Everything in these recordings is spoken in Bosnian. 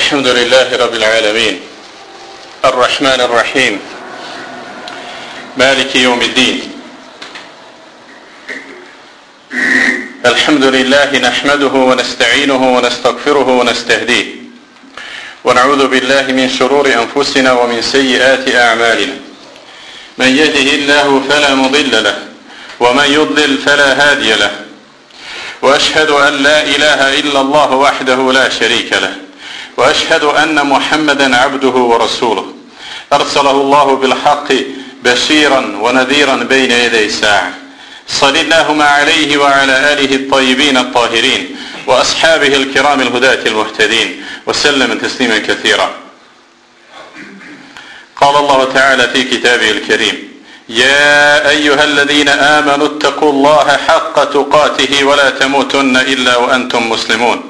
الحمد لله رب العالمين. الرحمن الرحيم. مالك يوم الدين. الحمد لله نحمده ونستعينه ونستغفره ونستهديه. ونعوذ بالله من شرور أنفسنا ومن سيئات أعمالنا. من يهده الله فلا مضل له ومن يضلل فلا هادي له. وأشهد أن لا إله إلا الله وحده لا شريك له. وأشهد أن محمدا عبده ورسوله. أرسله الله بالحق بشيرا ونذيرا بين يدي الساعة. صل اللهم عليه وعلى آله الطيبين الطاهرين وأصحابه الكرام الهداة المهتدين وسلم تسليما كثيرا. قال الله تعالى في كتابه الكريم يا أيها الذين آمنوا اتقوا الله حق تقاته ولا تموتن إلا وأنتم مسلمون.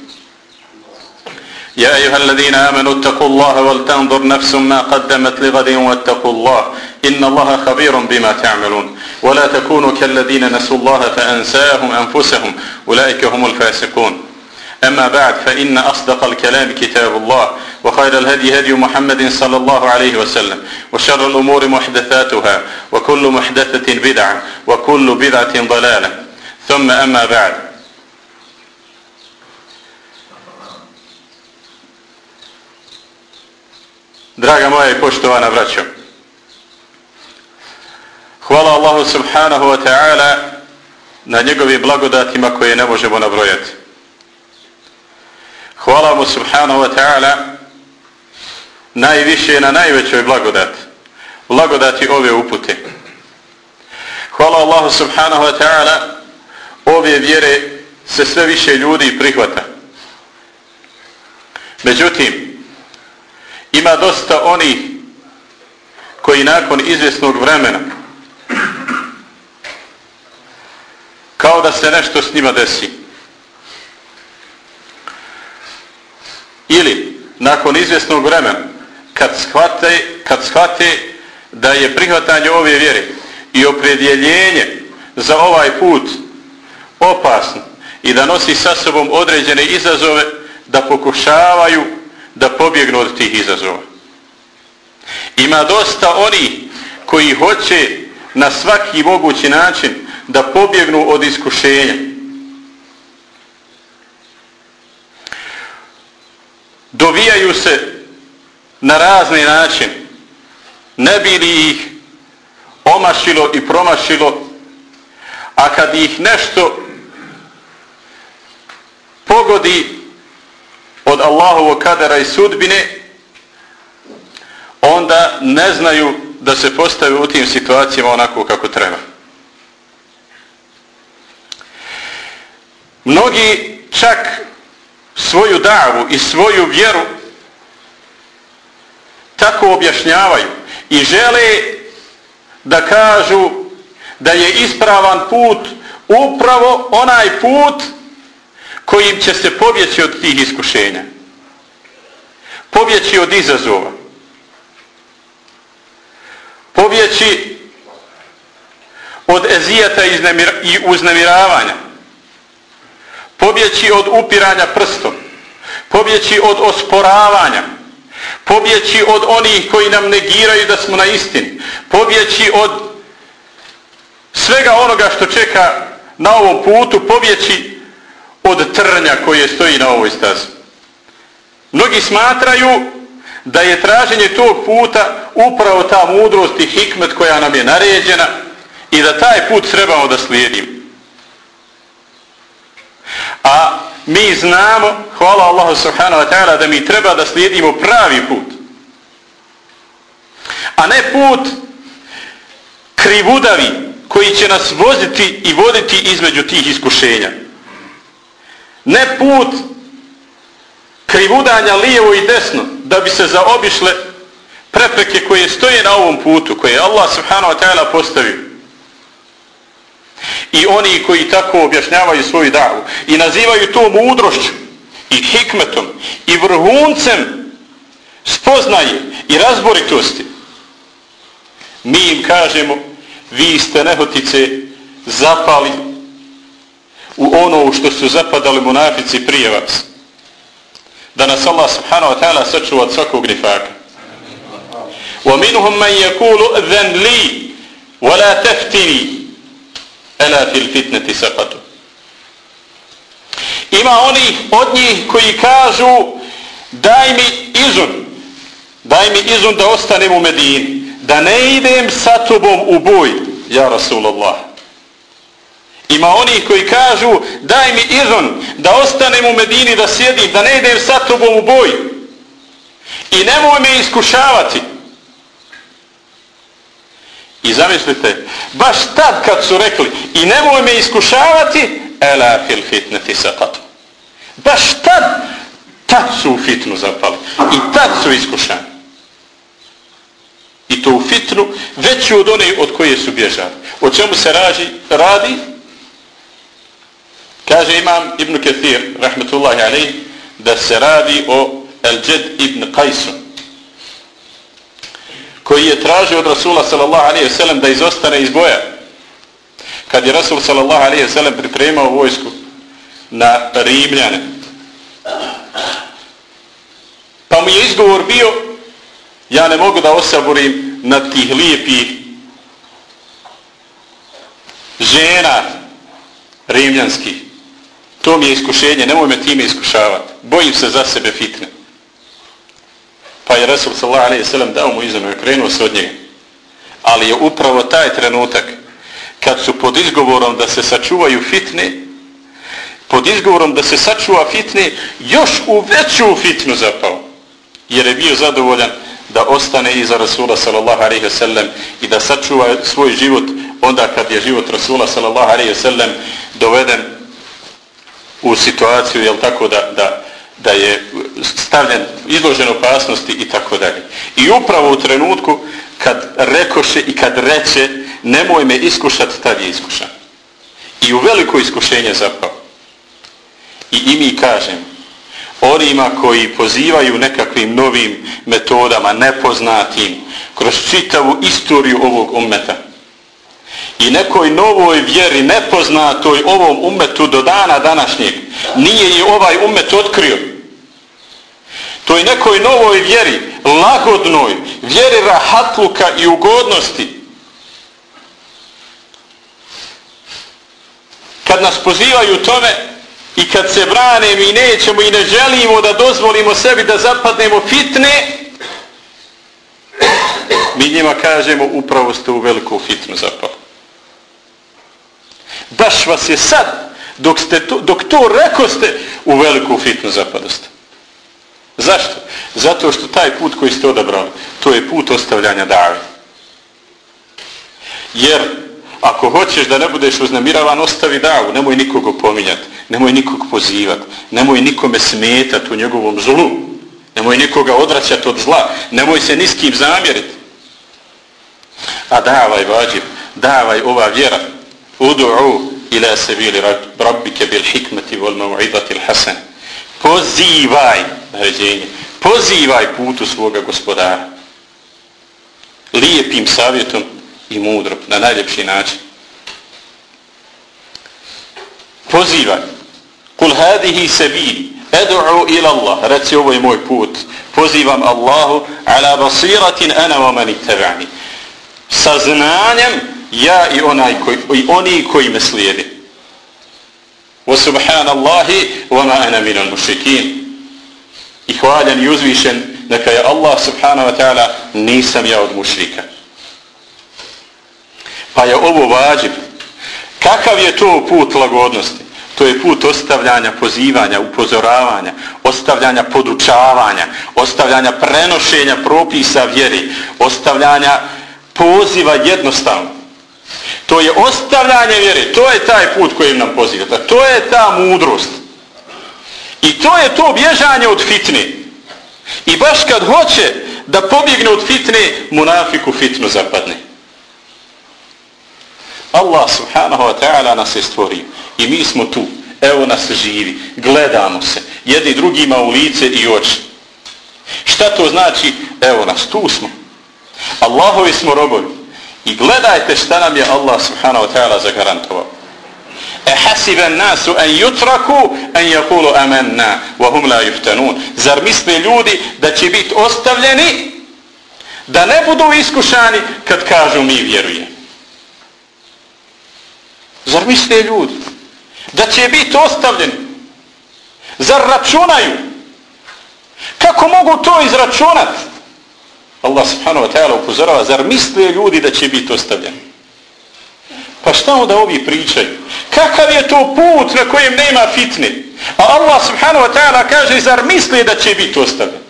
يا أيها الذين آمنوا اتقوا الله ولتنظر نفس ما قدمت لغد واتقوا الله إن الله خبير بما تعملون ولا تكونوا كالذين نسوا الله فأنساهم أنفسهم أولئك هم الفاسقون أما بعد فإن أصدق الكلام كتاب الله وخير الهدي هدي محمد صلى الله عليه وسلم وشر الأمور محدثاتها وكل محدثة بدعة وكل بدعة ضلالة ثم أما بعد Draga moja i poštovana braćo, hvala Allahu subhanahu wa ta'ala na njegovim blagodatima koje ne možemo nabrojati. Hvala mu subhanahu wa ta'ala najviše na najvećoj blagodati, blagodati ove upute. Hvala Allahu subhanahu wa ta'ala ove vjere se sve više ljudi prihvata. Međutim, ima dosta onih koji nakon izvjesnog vremena kao da se nešto s njima desi. Ili nakon izvjesnog vremena kad shvate, kad shvate da je prihvatanje ove vjere i opredjeljenje za ovaj put opasno i da nosi sa sobom određene izazove da pokušavaju da pobjegnu od tih izazova. Ima dosta oni koji hoće na svaki mogući način da pobjegnu od iskušenja. Dovijaju se na razni način. Ne bi li ih omašilo i promašilo, a kad ih nešto pogodi od Allahovog kadera i sudbine, onda ne znaju da se postave u tim situacijama onako kako treba. Mnogi čak svoju davu i svoju vjeru tako objašnjavaju i žele da kažu da je ispravan put upravo onaj put kojim će se pobjeći od tih iskušenja. Pobjeći od izazova. Pobjeći od ezijata i uznemiravanja. Pobjeći od upiranja prstom. Pobjeći od osporavanja. Pobjeći od onih koji nam negiraju da smo na istini. Pobjeći od svega onoga što čeka na ovom putu. Pobjeći od trnja koje stoji na ovoj stazi. Mnogi smatraju da je traženje tog puta upravo ta mudrost i hikmet koja nam je naređena i da taj put trebamo da slijedimo. A mi znamo, hvala Allahu subhanahu wa ta'ala, da mi treba da slijedimo pravi put. A ne put krivudavi koji će nas voziti i voditi između tih iskušenja. Ne put krivudanja lijevo i desno da bi se zaobišle prepreke koje stoje na ovom putu koje je Allah subhanahu wa ta'ala postavio. I oni koji tako objašnjavaju svoju davu i nazivaju to mudrošću i hikmetom i vrhuncem spoznaje i razboritosti mi im kažemo vi ste nehotice zapali u ono što su zapadali munafici prije vas da nas Allah subhanahu wa ta'ala sačuva od svakog nifaka ومنهم من يقول اذن لي ولا تفتني الا في الفتنه سقطوا ima oni od njih koji kažu daj mi izun daj mi izun da ostanem u Medini da ne idem sa tobom u boj ja Rasulullah ima oni koji kažu daj mi izon da ostanem u Medini da sjedim da ne idem sa tobom u boj i nemoj me iskušavati I zamislite, baš tad kad su rekli i nemoj me iskušavati, ela fil fitneti sakatu. Baš tad, tad su u fitnu zapali. I tad su iskušani. I to u fitnu veću od one od koje su bježali. O čemu se raži, radi? Kaže imam Ibn Kathir, rahmetullahi alaih, da se radi o Al-đed ibn Qajsu, koji je tražio od Rasula sallallahu alaihi wasallam da izostane iz boja. Kad je Rasul sallallahu alaihi wasallam pripremao vojsku na Rimljane. Pa mu je izgovor bio ja ne mogu da osaborim na tih lijepih žena rimljanskih. To mi je iskušenje, nemoj me time iskušavati. Bojim se za sebe fitne. Pa je Rasul sallallahu alaihi sallam dao mu izanu i krenuo se od njega. Ali je upravo taj trenutak kad su pod izgovorom da se sačuvaju fitne, pod izgovorom da se sačuva fitne, još u veću fitnu zapao. Jer je bio zadovoljan da ostane iza Rasula sallallahu alaihi sallam i da sačuva svoj život onda kad je život Rasula sallallahu alaihi sallam doveden u situaciju, jel tako, da, da da je stavljen izložen opasnosti i tako dalje. I upravo u trenutku kad rekoše i kad reče nemoj me iskušati, tad je iskušan. I u veliko iskušenje zapao. I i mi kažem onima koji pozivaju nekakvim novim metodama, nepoznatim, kroz čitavu istoriju ovog umeta i nekoj novoj vjeri nepoznatoj ovom umetu do dana današnjeg nije je ovaj umet otkrio toj nekoj novoj vjeri, lagodnoj, vjeri rahatluka i ugodnosti. Kad nas pozivaju tome i kad se brane mi nećemo i ne želimo da dozvolimo sebi da zapadnemo fitne, mi njima kažemo upravo ste u veliku fitnu zapali. Baš vas je sad, dok, ste to, dok to rekoste, u veliku fitnu zapadost. Zašto? Zato što taj put koji ste odabrali, to je put ostavljanja dave. Jer ako hoćeš da ne budeš uznemiravan, ostavi davu, nemoj nikoga pominjati, nemoj nikog pozivati, nemoj nikome smetati u njegovom zlu, nemoj nikoga odvraćati od zla, nemoj se niskim zamjeriti. A davaj vađib, davaj ova vjera, udu'u ila sebili rabbike bil hikmeti vol mau'idati l'hasan. Pozivaj, naređenje. Pozivaj putu svoga gospodara. Lijepim savjetom i mudro, na najljepši način. Pozivaj. Kul hadihi sebili. edu'u ila Allah, reci ovo je moj put. Pozivam Allahu ala basiratin ana wa mani teba'ni. Sa znanjem ja i, onaj koji, i oni koji me slijedi. Wa subhanallahi wa ma ana minal mušrikin i hvaljen i uzvišen neka je Allah subhanahu wa ta'ala nisam ja od mušrika. Pa je ovo vađiv. Kakav je to put lagodnosti? To je put ostavljanja pozivanja, upozoravanja, ostavljanja podučavanja, ostavljanja prenošenja propisa vjeri, ostavljanja poziva jednostavno. To je ostavljanje vjere. to je taj put kojim nam poziva. To je ta mudrost. I to je to bježanje od fitne. I baš kad hoće da pobjegne od fitne, munafiku fitnu zapadne. Allah subhanahu wa ta'ala nas je stvorio. I mi smo tu. Evo nas živi. Gledamo se. Jedni drugima u lice i oči. Šta to znači? Evo nas. Tu smo. Allahovi smo robovi. I gledajte šta nam je Allah subhanahu wa ta'ala zagarantovao. E hasiben nasu an yutraku an jakulu amanna wa hum la yuftanun. Zar misle ljudi da će biti ostavljeni da ne budu iskušani kad kažu mi vjerujemo? Zar misle ljudi da će biti ostavljeni? Zar računaju? Kako mogu to izračunati? Allah subhanahu wa ta'ala upozorava, zar misle ljudi da će biti ostavljeni? Pa šta onda ovi pričaju? Kakav je to put na kojem nema fitne? A Allah subhanahu wa ta'ala kaže, zar misle da će biti ostavljeni?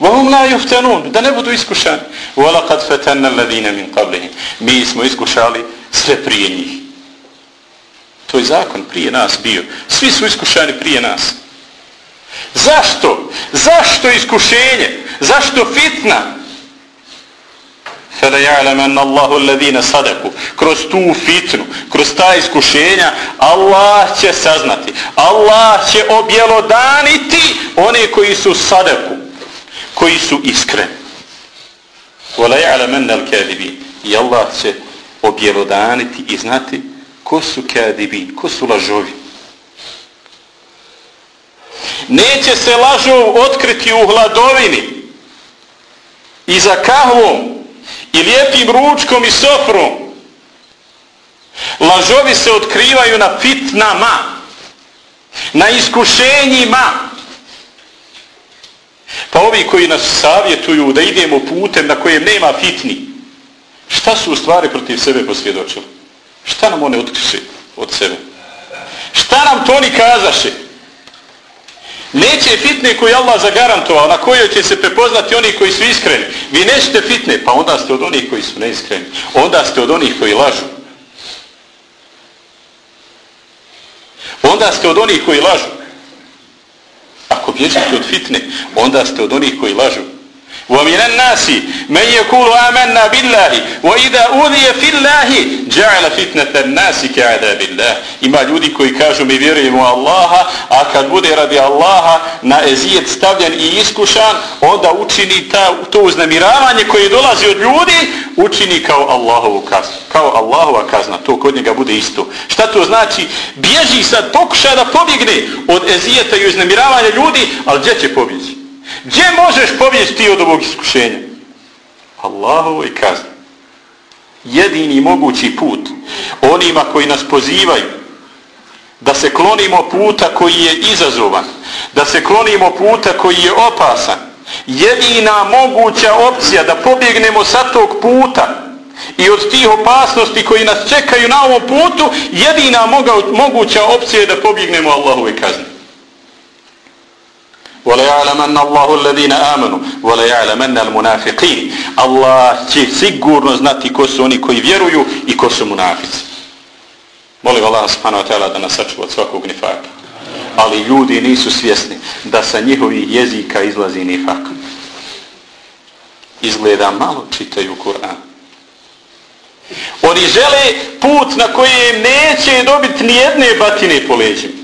وهم لا يفتنون da ne budu iskušani ولقد فتنا الذين من قبلهم mi smo iskušali sve prije njih to je zakon prije nas bio svi su iskušani prije nas zašto zašto iskušenje Zašto fitna? Fela ja'lamanna Allahu alladhina sadaku. Kroz tu fitnu, kroz ta iskušenja, Allah će saznati. Allah će objelodaniti one koji su sadaku, koji su iskreni. Wala ja'lamanna al-kadhibin. I Allah će objelodaniti i znati ko su kadibin, ko su lažovi. Neće se lažov otkriti u hladovini, i za kahvom i lijepim ručkom i sofrom. Lažovi se otkrivaju na fitnama, na iskušenjima, Pa ovi koji nas savjetuju da idemo putem na kojem nema fitni, šta su u stvari protiv sebe posvjedočili? Šta nam one otkriše od sebe? Šta nam to oni kazaše? Neće fitne koji Allah zagarantovao, na kojoj će se prepoznati oni koji su iskreni. Vi nećete fitne, pa onda ste od onih koji su neiskreni. Onda ste od onih koji lažu. Onda ste od onih koji lažu. Ako bježite od fitne, onda ste od onih koji lažu. وَمِنَ النَّاسِ مَنْ يَكُولُ آمَنَّا بِاللَّهِ وَإِذَا أُذِيَ فِي اللَّهِ جَعَلَ فِتْنَةَ النَّاسِ كَعَدَى بِاللَّهِ Ima ljudi koji kažu mi vjerujemo Allaha, a kad bude radi Allaha na ezijet stavljen i iskušan, onda učini ta, to uznemiravanje koje dolazi od ljudi, učini kao Allahovu kaznu. Kao Allahova kazna, to kod njega bude isto. Šta to znači? Bježi sad, pokuša da pobjegne od ezijeta i uznemiravanja ljudi, ali gdje će pobjeći? Gdje možeš pobjeći ti od ovog iskušenja? Allahovoj kazni. Jedini mogući put onima koji nas pozivaju da se klonimo puta koji je izazovan, da se klonimo puta koji je opasan, jedina moguća opcija da pobjegnemo sa tog puta i od tih opasnosti koji nas čekaju na ovom putu, jedina moguća opcija je da pobjegnemo Allahove kazni. ولا يعلمن الله الذين آمنوا ولا يعلمن المنافقين الله će sigurno znati ko su oni koji vjeruju i ko su munafici molim Allah subhanahu wa ta'ala da nas sačuva od svakog nifaka ali ljudi nisu svjesni da sa njihovih jezika izlazi nifak izgleda malo čitaju Kur'an oni žele put na kojem neće dobiti nijedne batine po leđima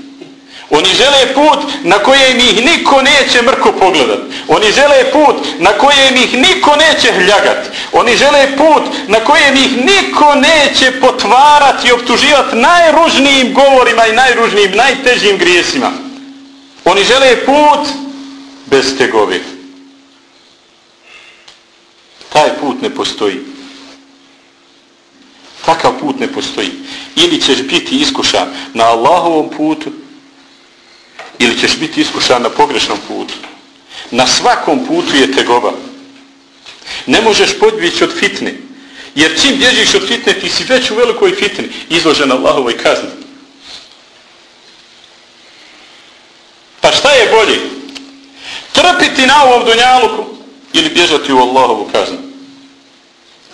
Oni žele put na kojem ih niko neće mrko pogledat. Oni žele put na kojem ih niko neće hljagat. Oni žele put na kojem ih niko neće potvarati i optuživati najružnijim govorima i najružnijim, najtežim grijesima. Oni žele put bez tegovi. Taj put ne postoji. Takav put ne postoji. Ili ćeš biti iskušan na Allahovom putu, ili ćeš biti iskušan na pogrešnom putu. Na svakom putu je tegoba. Ne možeš podbići od fitne. Jer čim bježiš od fitne, ti si već u velikoj fitni, izložen Allahovoj kazni. Pa šta je bolje? Trpiti na ovom dunjaluku ili bježati u Allahovu kaznu?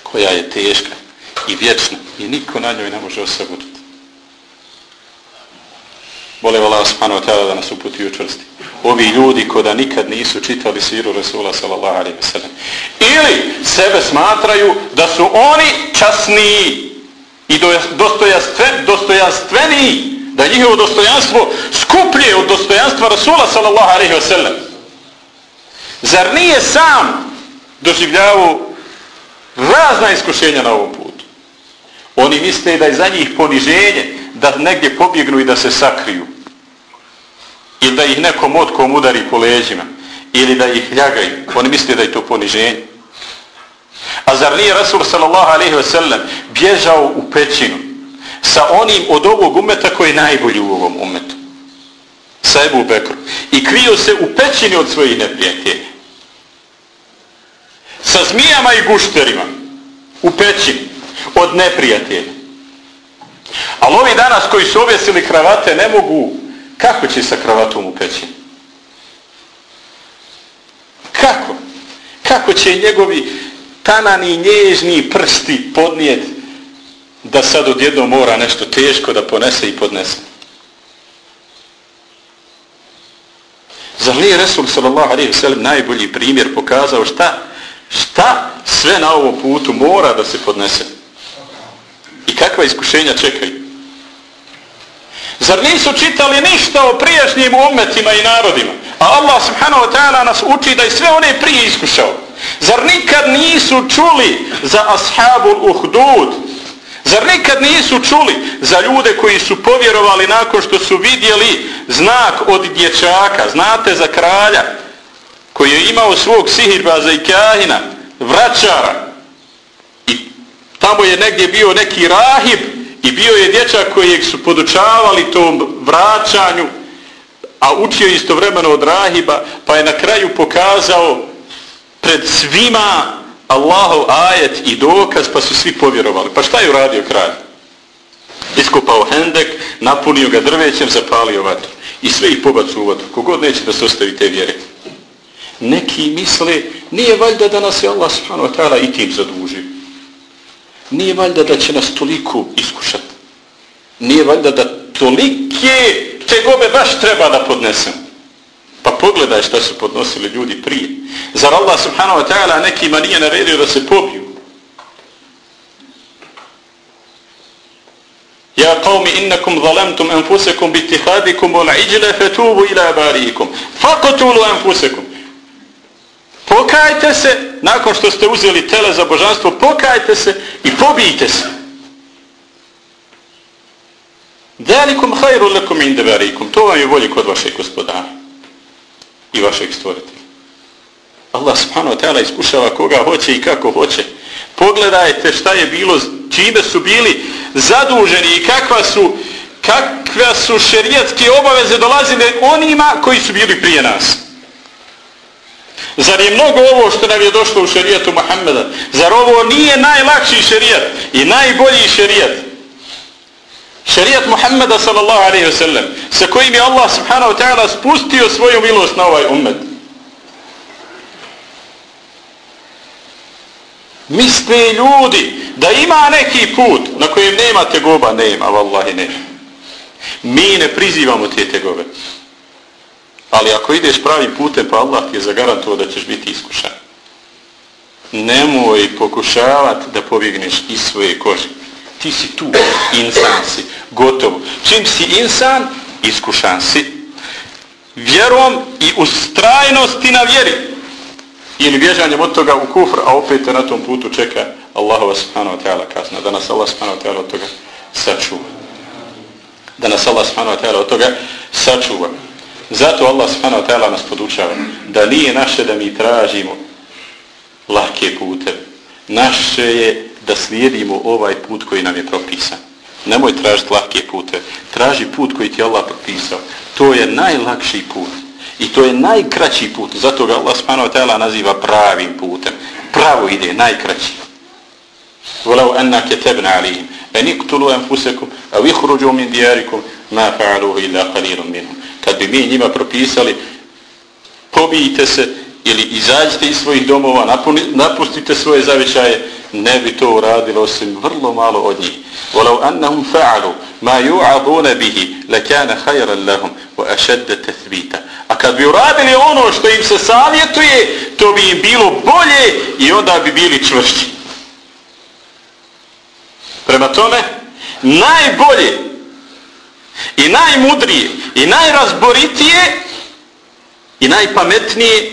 Koja je teška i vječna i niko na njoj ne može osaguriti. Volim Allah subhanahu wa ta'ala da nas uputi u čvrsti. Ovi ljudi koda nikad nisu čitali siru Rasula sallallahu alaihi wa sallam. Ili sebe smatraju da su oni časniji i dostojanstveniji, da njihovo dostojanstvo skuplje od dostojanstva Rasula sallallahu alaihi wa sallam. Zar nije sam doživljavu razna iskušenja na ovom putu? Oni misle da je za njih poniženje da negdje pobjegnu i da se sakriju. Ili da ih nekom otkom udari po leđima. Ili da ih ljagaju. Oni misle da je to poniženje. A zar nije Rasul sallallahu alaihi ve sellem bježao u pećinu sa onim od ovog umeta koji je najbolji u ovom umetu. Sa Ebu Bekru. I krio se u pećini od svojih neprijatelja. Sa zmijama i gušterima. U pećini. Od neprijatelja. Ali ovi danas koji su objesili kravate ne mogu, kako će sa kravatom u pećini? Kako? Kako će njegovi tanani, nježni prsti podnijeti da sad odjedno mora nešto teško da ponese i podnese? Zar nije Resul sallallahu alaihi sallam najbolji primjer pokazao šta? Šta sve na ovom putu mora da se podnese? I kakva iskušenja čekaju? Zar nisu čitali ništa o prijašnjim umetima i narodima? A Allah subhanahu wa ta'ala nas uči da je sve one prije iskušao. Zar nikad nisu čuli za ashabul uhdud? Zar nikad nisu čuli za ljude koji su povjerovali nakon što su vidjeli znak od dječaka? Znate za kralja koji je imao svog sihirbaza i kahina, vraćara. I tamo je negdje bio neki rahib I bio je dječak kojeg su podučavali tom vraćanju, a učio istovremeno od rahiba, pa je na kraju pokazao pred svima Allahov ajet i dokaz, pa su svi povjerovali. Pa šta je uradio kralj? Iskopao hendek, napunio ga drvećem, zapalio vatru. I sve ih pobacu u vatru. Kogod neće da se ostavi te vjere. Neki misle, nije valjda da nas je Allah subhanahu wa ta'ala i tim zadužio nije valjda da će nas toliko iskušati. Nije valjda da tolike tegobe baš treba da podnesem. Pa pogledaj šta su podnosili ljudi prije. Zar Allah subhanahu wa ta'ala nekima nije naredio da se pobiju? Ja qawmi innakum zalamtum enfusekum bitihadikum ul iđle fetubu ila bariikum. Fakotulu anfusakum. Pokajte se, nakon što ste uzeli tele za božanstvo, pokajte se i pobijte se. Dalikum hajru lekum indevarikum. To vam je bolje kod vašeg gospodara i vašeg stvoritelja. Allah subhanahu wa ta'ala iskušava koga hoće i kako hoće. Pogledajte šta je bilo, čime su bili zaduženi i kakva su, kakva su šerijatske obaveze dolazile onima koji su bili prije nas. Zar je mnogo ovo što nam je došlo u šerijetu Muhammeda? Zar ovo nije najlakši šerijat i najbolji šerijat? Šerijat Muhammeda sallallahu alaihi ve sellem sa kojim je Allah subhanahu wa ta'ala spustio svoju milost na ovaj ummet. Misle ljudi da ima neki put na kojem nema tegoba, nema, vallahi nema. Mi ne prizivamo te tegove. Ali ako ideš pravim putem, pa Allah ti je zagarantovao da ćeš biti iskušan. Nemoj pokušavati da pobjegneš iz svoje kože. Ti si tu, insan si, gotovo. Čim si insan, iskušan si. Vjerom i ustrajnosti na vjeri. Ili bježanjem od toga u kufr, a opet na tom putu čeka Allahova subhanahu wa ta'ala kazna. Da nas Allah subhanahu wa ta'ala od toga sačuva. Da nas Allah subhanahu wa ta'ala od toga sačuva. Zato Allah subhanahu wa ta'ala nas podučava da nije naše da mi tražimo lake pute. Naše je da slijedimo ovaj put koji nam je propisan. Nemoj tražiti lake pute. Traži put koji ti Allah propisao. To je najlakši put. I to je najkraći put. Zato ga Allah subhanahu wa ta'ala naziva pravim putem. Pravo ide, najkraći. Volau anna ketebna alihim. En iktulu enfusekum, a vihruđu min dijarikum, ma fa'aluhu illa qalirun minhum bi mi njima propisali pobijite se ili izađite iz svojih domova, napuni, napustite svoje zavičaje, ne bi to uradilo osim vrlo malo od njih. Walau annahum fa'alu ma yu'aduna bihi lakana khayran lahum wa ashadda tathbita a kad bi uradili ono što im se savjetuje to bi im bilo bolje i onda bi bili čvršći prema tome najbolje i najmudrije i najrazboritije i najpametnije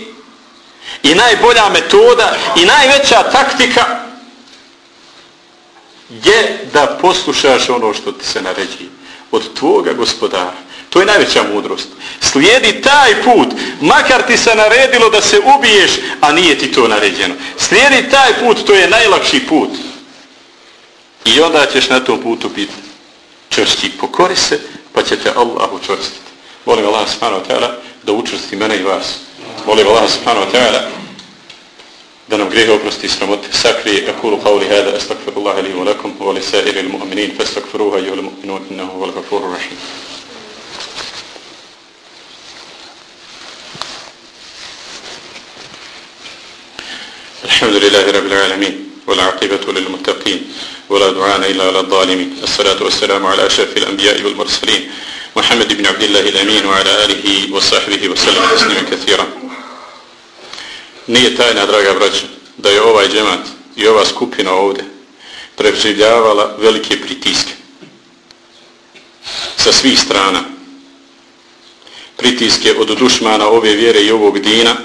i najbolja metoda i najveća taktika je da poslušaš ono što ti se naređi od tvoga gospodara. To je najveća mudrost. Slijedi taj put, makar ti se naredilo da se ubiješ, a nije ti to naređeno. Slijedi taj put, to je najlakši put. I onda ćeš na tom putu biti čvršći. Pokori se, pa će te Allah učvrstiti. Molim Allah subhanahu wa ta'ala da učvrsti mene i vas. Molim Allah subhanahu wa ta'ala da nam grehe oprosti sramote sakrije akulu qavli hada astagfirullaha li wa lakum wa li sairi il mu'minin fastagfiruha i ul mu'minun innahu wal gafuru rahim الحمد لله رب العالمين والعاقبة للمتقين ولا دعان إلا على الظالمين الصلاة والسلام على أشرف الأنبياء والمرسلين محمد بن عبد الله الأمين وعلى آله وصحبه وسلم تسليما كثيرا Nije tajna, draga braća, da je ovaj džemat i ova skupina ovde preživljavala velike pritiske sa svih strana. Pritiske od dušmana ove vjere i ovog dina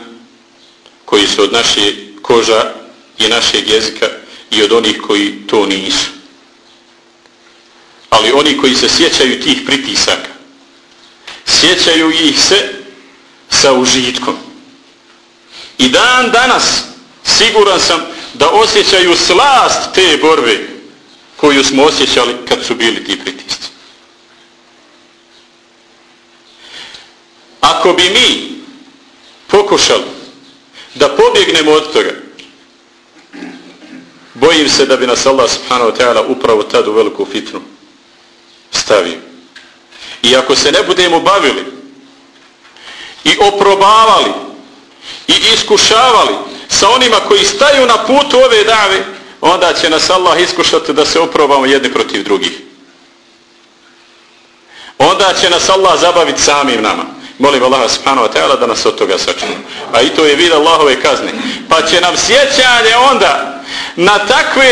koji su od naše koža i našeg jezika i od onih koji to nisu. Ali oni koji se sjećaju tih pritisaka, sjećaju ih se sa užitkom. I dan danas siguran sam da osjećaju slast te borbe koju smo osjećali kad su bili ti pritisci. Ako bi mi pokušali da pobjegnemo od toga, bojim se da bi nas Allah subhanahu wa ta'ala upravo tad u veliku fitnu stavio. I ako se ne budemo bavili i oprobavali i iskušavali sa onima koji staju na putu ove dave, onda će nas Allah iskušati da se oprobamo jedni protiv drugih. Onda će nas Allah zabaviti samim nama. Molim Allah subhanahu wa ta'ala da nas od toga sačuva. A i to je vid Allahove kazne. Pa će nam sjećanje onda na takve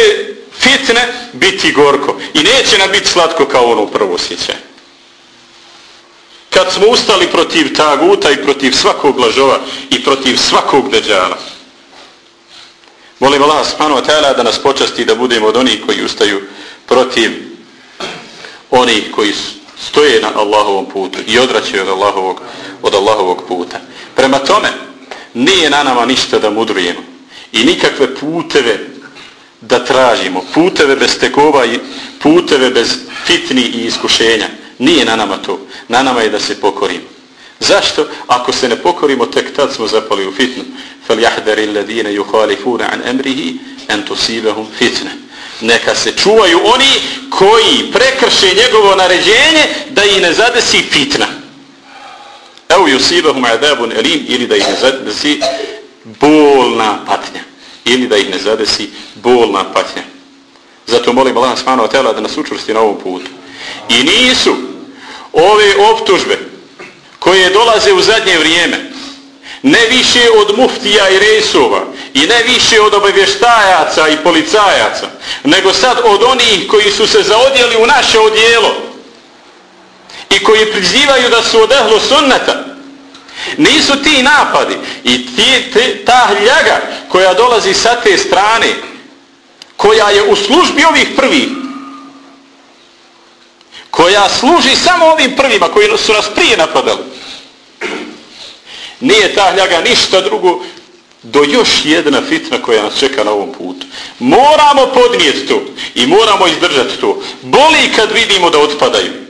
fitne biti gorko. I neće nam biti slatko kao ono prvo sjećanje kad smo ustali protiv taguta i protiv svakog lažova i protiv svakog deđala. Molim Allah subhanahu wa ta'ala da nas počasti da budemo od onih koji ustaju protiv onih koji stoje na Allahovom putu i odraćaju od Allahovog, od Allahovog puta. Prema tome, nije na nama ništa da mudrujemo i nikakve puteve da tražimo, puteve bez tekova i puteve bez fitni i iskušenja. Nije na nama to. Na nama je da se pokorimo. Zašto? Ako se ne pokorimo, tek tad smo zapali u fitnu. فَلْيَحْدَرِ الَّذِينَ يُخَالِفُونَ عَنْ أَمْرِهِ أَنْ تُسِيبَهُمْ فِتْنَ Neka se čuvaju oni koji prekrše njegovo naređenje da ih ne zadesi fitna. Evo yusibahum adabun elim ili da ih ne zadesi bolna patnja. Ili da ih ne zadesi bolna patnja. Zato molim Allah subhanahu tela da nas učvrsti na ovom putu. I nisu ove optužbe koje dolaze u zadnje vrijeme ne više od muftija i resova i ne više od obavještajaca i policajaca nego sad od onih koji su se zaodjeli u naše odjelo i koji prizivaju da su od sunnata nisu ti napadi i ti, ti, ta hljaga koja dolazi sa te strane koja je u službi ovih prvih koja služi samo ovim prvima koji su nas prije napadali. Nije ta hljaga ništa drugo do još jedna fitna koja nas čeka na ovom putu. Moramo podnijeti to i moramo izdržati to. Boli kad vidimo da otpadaju.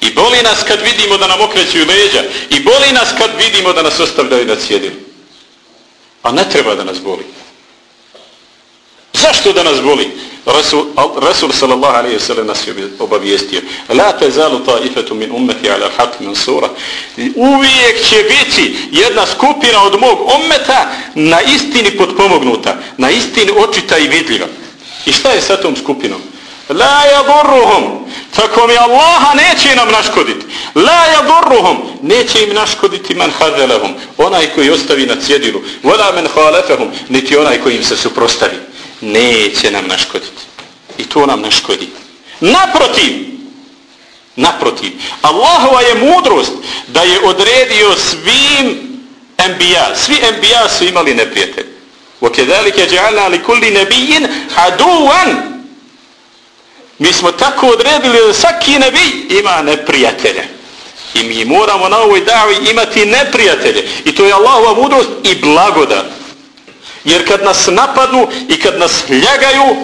I boli nas kad vidimo da nam okrećuju leđa. I boli nas kad vidimo da nas ostavljaju na cjedilu. A ne treba da nas boli. Zašto da nas boli? Rasul, Rasul sallallahu alaihi wa sallam nas je obavijestio. La te zalu taifetu min ummeti ala haq min sura. Uvijek će biti jedna skupina od mog ummeta na istini potpomognuta. Na istini očita i vidljiva. I šta je sa tom skupinom? La yadurruhum Tako mi Allaha neće nam naškoditi. La yadurruhum neće im naškoditi man hadelahum. Onaj koji ostavi na cjedilu. Wala men halefahum niti onaj koji im se suprostavi. Neće nam naškoditi. I to nam naškodi. Naprotiv, naprotiv, Allahova je mudrost da je odredio svim enbija. Svi enbija su imali neprijatelj. وَكَذَلِكَ جَعَلْنَا لِكُلِّ نَبِيِّنْ عَدُوًا Mi smo tako odredili da svaki nebi ima neprijatelje. I mi moramo na ovoj davi imati neprijatelje. I to je Allahova mudrost i blagodat. Jer kad nas napadnu i kad nas ljagaju,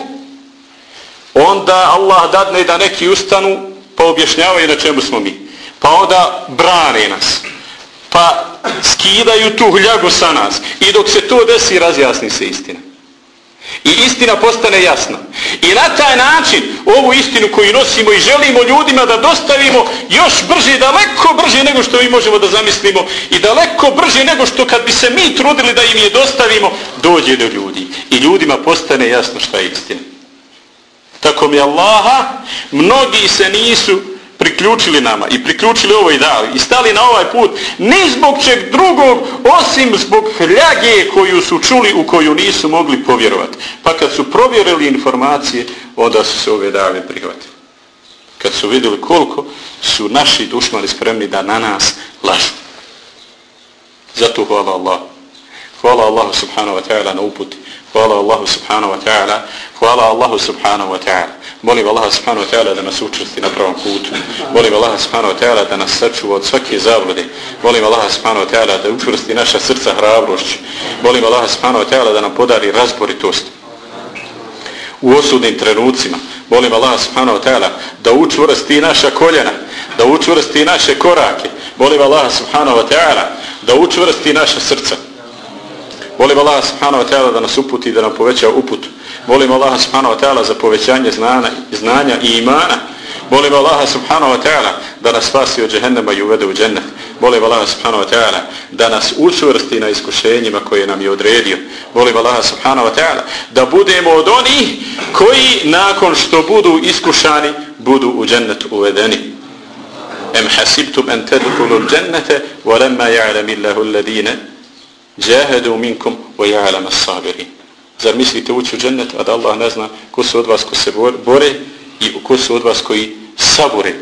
onda Allah dadne da neki ustanu pa objašnjavaju na čemu smo mi. Pa onda brane nas. Pa skidaju tu hljagu sa nas. I dok se to desi, razjasni se istina. I istina postane jasna. I na taj način ovu istinu koju nosimo i želimo ljudima da dostavimo još brže, daleko brže nego što mi možemo da zamislimo i daleko brže nego što kad bi se mi trudili da im je dostavimo, dođe do ljudi. I ljudima postane jasno šta je istina. Tako mi Allaha, mnogi se nisu priključili nama i priključili ovoj davi i stali na ovaj put ni zbog čeg drugog osim zbog hljage koju su čuli u koju nisu mogli povjerovati. Pa kad su provjerili informacije, onda su se ove dave prihvatili. Kad su vidjeli koliko su naši dušmani spremni da na nas lažu. Zato hvala Allah. Hvala Allahu subhanahu wa ta'ala na uputi. Hvala Allahu subhanahu wa ta'ala. Hvala Allahu subhanahu wa ta'ala. Molim Allah subhanahu wa ta'ala da nas učvrsti na pravom putu. Molim Allah subhanahu wa ta'ala da nas sačuva od svake zavlode. Molim Allah subhanahu wa ta'ala da učvrsti naša srca hrabrošću. Molim Allah subhanahu wa ta'ala da nam podari razboritost u osudnim trenucima. Molim Allah subhanahu wa ta'ala da učvrsti naša koljena, da učvrsti naše korake. Molim Allah subhanahu wa ta'ala da učvrsti naša srca. Molim Allah subhanahu wa ta'ala da nas uputi da nam poveća uput. Molim Allaha subhanahu wa ta'ala za povećanje znanja, znanja i imana. Molim Allaha subhanahu wa ta'ala da nas spasi od džehennema i uvede u džennet. Molim Allaha subhanahu wa ta'ala da nas učvrsti na iskušenjima koje nam je odredio. Molim Allaha subhanahu wa ta'ala da budemo od onih koji nakon što budu iskušani budu u džennet uvedeni. Em hasibtum en tedukulu džennete wa lemma ja'lam illahu alladine jahadu minkum wa ya'lam as-sabirin. Zar mislite ući u džennet, a da Allah ne zna ko su od vas ko se bore i ko su od vas koji sabore.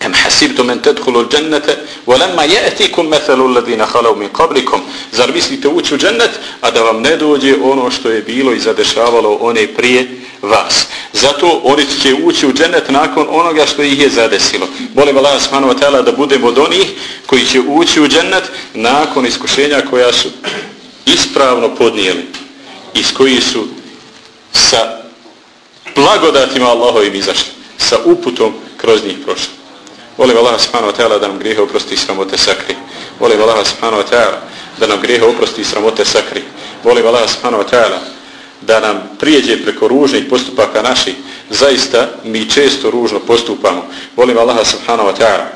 Em hasibtum en tedhulu džennete, walamma je'tikum methalu alladhina khalaw min qablikum. Zar mislite ući u džennet, a da vam ne dođe ono što je bilo i zadešavalo one prije vas. Zato oni će ući u džennet nakon onoga što ih je zadesilo. Molim Allah subhanahu wa ta'ala da budemo od onih koji će ući u džennet nakon iskušenja koja su ispravno podnijeli. Iz koji su sa blagodatima Allahovim izašli. Sa uputom kroz njih prošli. Volim Allah subhanahu wa ta'ala da nam grijehe oprosti i sramote sakri. Volim Allah subhanahu wa ta'ala da nam grijehe oprosti i sramote sakri. Volim Allah subhanahu wa ta'ala da nam prijeđe preko ružnih postupaka naših, zaista mi često ružno postupamo. Volim Allaha subhanahu wa ta'ala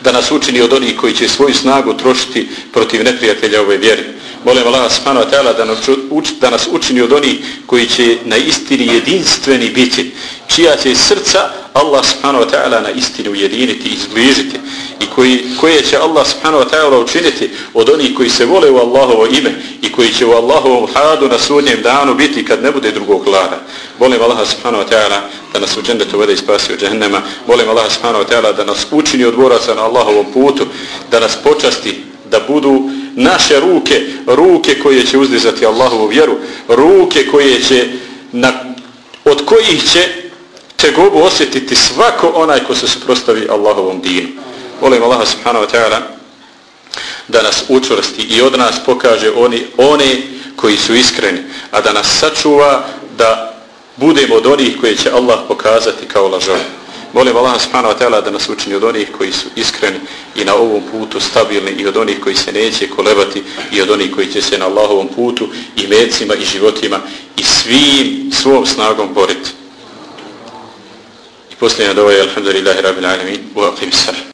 da nas učini od onih koji će svoju snagu trošiti protiv neprijatelja ove vjeri. Molim Allah subhanahu wa ta'ala da, da nas učini od onih koji će na istini jedinstveni biti, čija će srca Allah subhanahu wa ta'ala na istinu ujediniti i izbližiti i koji, koje će Allah subhanahu wa ta'ala učiniti od onih koji se vole u Allahovo ime i koji će u Allahovom hadu na sudnjem danu biti kad ne bude drugog lada. Molim Allah subhanahu wa ta'ala da nas u džendetu vede i spasi od džehennema. Molim Allah subhanahu wa ta'ala da nas učini od boraca na Allahovom putu, da nas počasti da budu naše ruke, ruke koje će uzdizati Allahovu vjeru, ruke koje će na, od kojih će tegobu osjetiti svako onaj ko se suprostavi Allahovom dinu. Volim Allah subhanahu wa ta'ala da nas učvrsti i od nas pokaže oni, one koji su iskreni, a da nas sačuva da budemo od onih koji će Allah pokazati kao lažovi. Molim Allah subhanahu wa ta'ala da nas učini od onih koji su iskreni i na ovom putu stabilni i od onih koji se neće kolebati i od onih koji će se na Allahovom putu i mecima i životima i svim svom snagom boriti. I posljednja dova je alhamdulillahi rabbil alamin wa aqim.